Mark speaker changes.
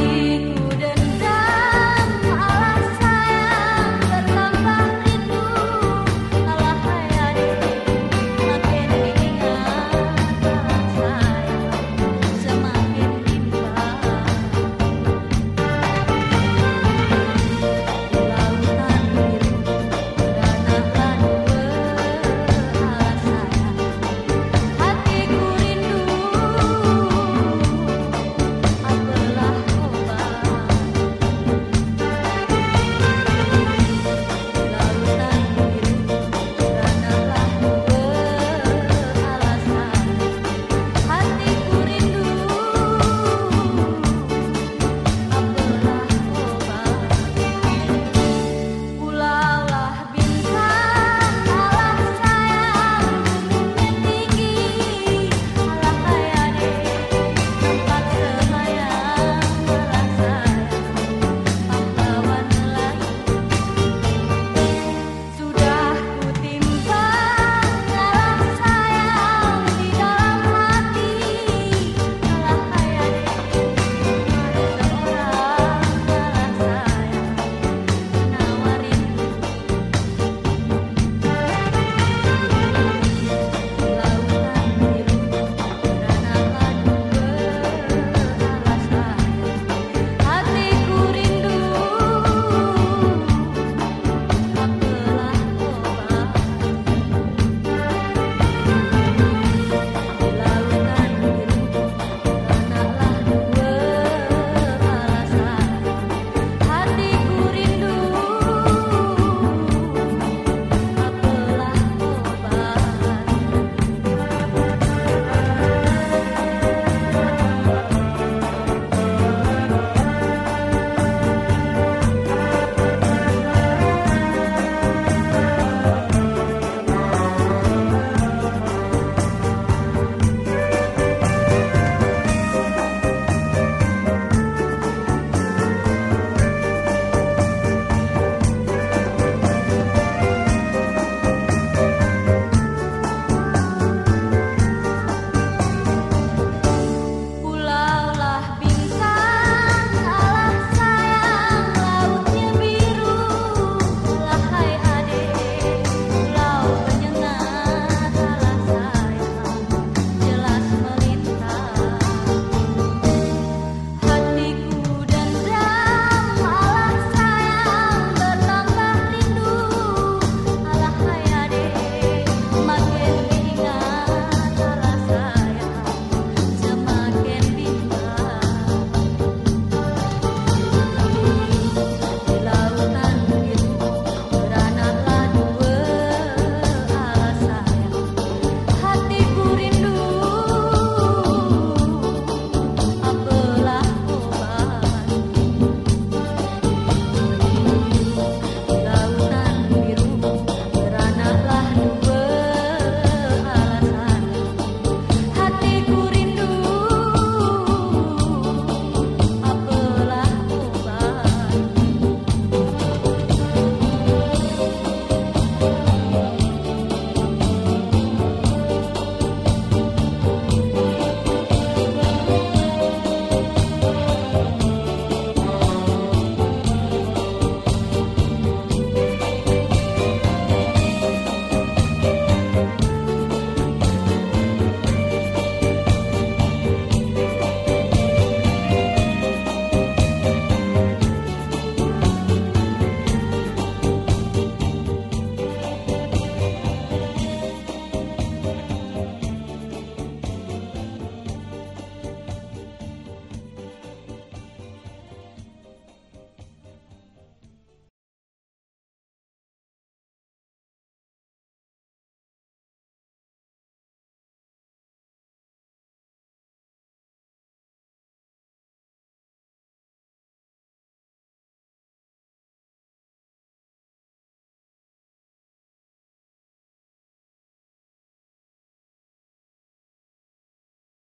Speaker 1: You.